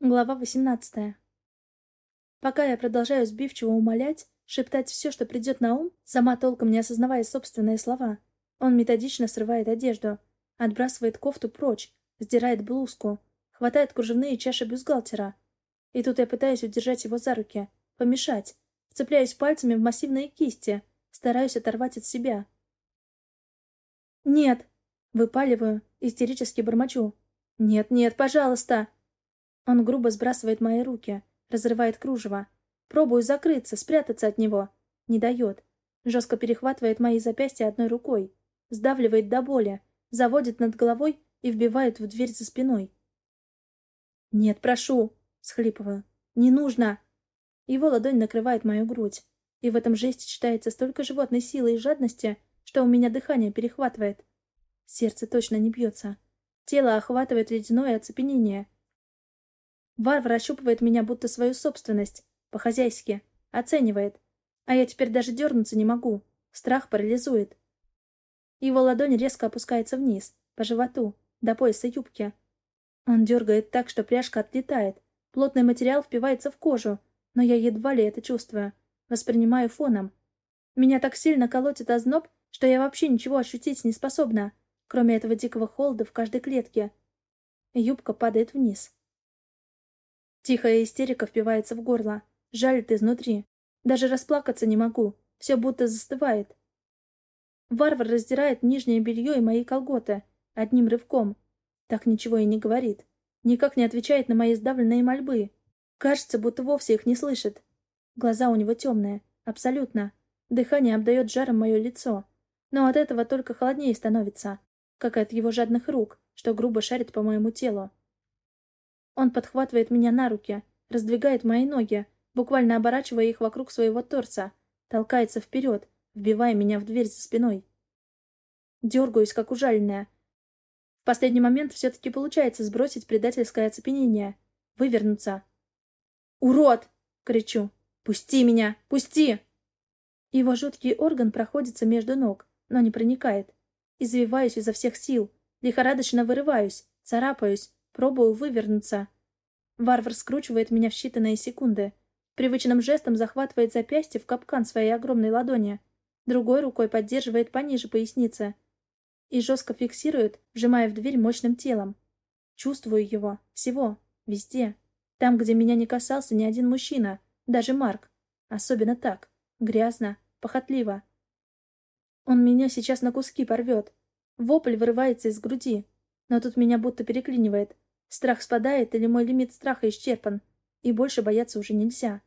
Глава 18. Пока я продолжаю сбивчиво умолять, шептать все, что придет на ум, сама толком не осознавая собственные слова, он методично срывает одежду, отбрасывает кофту прочь, сдирает блузку, хватает кружевные чаши бюстгальтера. И тут я пытаюсь удержать его за руки, помешать, вцепляюсь пальцами в массивные кисти, стараюсь оторвать от себя. «Нет!» — выпаливаю, истерически бормочу. «Нет, нет, пожалуйста!» Он грубо сбрасывает мои руки, разрывает кружево. Пробую закрыться, спрятаться от него. Не дает. Жестко перехватывает мои запястья одной рукой. Сдавливает до боли, заводит над головой и вбивает в дверь за спиной. «Нет, прошу!» — схлипываю. «Не нужно!» Его ладонь накрывает мою грудь. И в этом жесте читается столько животной силы и жадности, что у меня дыхание перехватывает. Сердце точно не бьется. Тело охватывает ледяное оцепенение — Варвар ощупывает меня будто свою собственность, по-хозяйски, оценивает. А я теперь даже дернуться не могу. Страх парализует. Его ладонь резко опускается вниз, по животу, до пояса юбки. Он дергает так, что пряжка отлетает. Плотный материал впивается в кожу, но я едва ли это чувствую. Воспринимаю фоном. Меня так сильно колотит озноб, что я вообще ничего ощутить не способна, кроме этого дикого холода в каждой клетке. Юбка падает вниз. Тихая истерика впивается в горло, жалит изнутри. Даже расплакаться не могу, все будто застывает. Варвар раздирает нижнее белье и мои колготы одним рывком. Так ничего и не говорит. Никак не отвечает на мои сдавленные мольбы. Кажется, будто вовсе их не слышит. Глаза у него темные. Абсолютно. Дыхание обдает жаром мое лицо. Но от этого только холоднее становится. Как и от его жадных рук, что грубо шарит по моему телу. Он подхватывает меня на руки, раздвигает мои ноги, буквально оборачивая их вокруг своего торса, толкается вперед, вбивая меня в дверь за спиной. Дергаюсь, как ужаленная. В последний момент все-таки получается сбросить предательское оцепенение, вывернуться. «Урод!» — кричу. «Пусти меня! Пусти!» Его жуткий орган проходится между ног, но не проникает. Извиваюсь изо всех сил, лихорадочно вырываюсь, царапаюсь, Пробую вывернуться. Варвар скручивает меня в считанные секунды. Привычным жестом захватывает запястье в капкан своей огромной ладони. Другой рукой поддерживает пониже поясницы. И жестко фиксирует, вжимая в дверь мощным телом. Чувствую его. Всего. Везде. Там, где меня не касался ни один мужчина. Даже Марк. Особенно так. Грязно. Похотливо. Он меня сейчас на куски порвет. Вопль вырывается из груди. Но тут меня будто переклинивает. Страх спадает или мой лимит страха исчерпан, и больше бояться уже нельзя.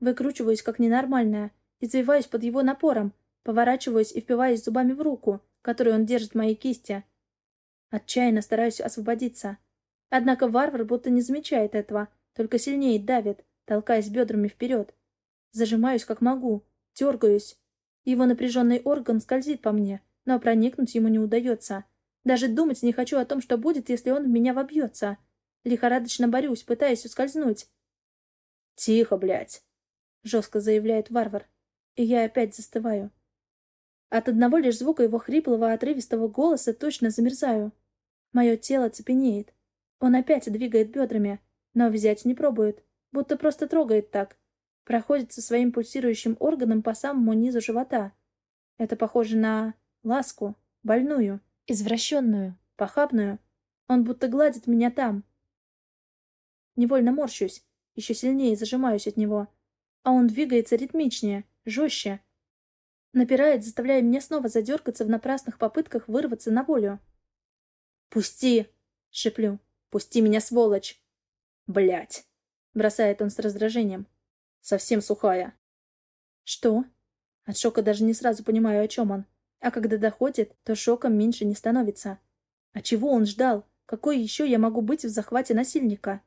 Выкручиваюсь как ненормальная, извиваюсь под его напором, поворачиваюсь и впиваюсь зубами в руку, которую он держит в моей кисти. Отчаянно стараюсь освободиться. Однако варвар будто не замечает этого, только сильнее давит, толкаясь бедрами вперед. Зажимаюсь как могу, дергаюсь. Его напряженный орган скользит по мне, но проникнуть ему не удается. Даже думать не хочу о том, что будет, если он в меня вобьется. Лихорадочно борюсь, пытаясь ускользнуть. «Тихо, блядь!» — жестко заявляет варвар. И я опять застываю. От одного лишь звука его хриплого, отрывистого голоса точно замерзаю. Мое тело цепенеет. Он опять двигает бедрами, но взять не пробует, будто просто трогает так. Проходит со своим пульсирующим органом по самому низу живота. Это похоже на ласку, больную. Извращенную, похабную. Он будто гладит меня там. Невольно морщусь, еще сильнее зажимаюсь от него. А он двигается ритмичнее, жестче. Напирает, заставляя меня снова задергаться в напрасных попытках вырваться на волю. «Пусти!» — шеплю. «Пусти меня, сволочь!» Блять! бросает он с раздражением. «Совсем сухая!» «Что?» От шока даже не сразу понимаю, о чем он. А когда доходит, то шоком меньше не становится. А чего он ждал? Какой еще я могу быть в захвате насильника?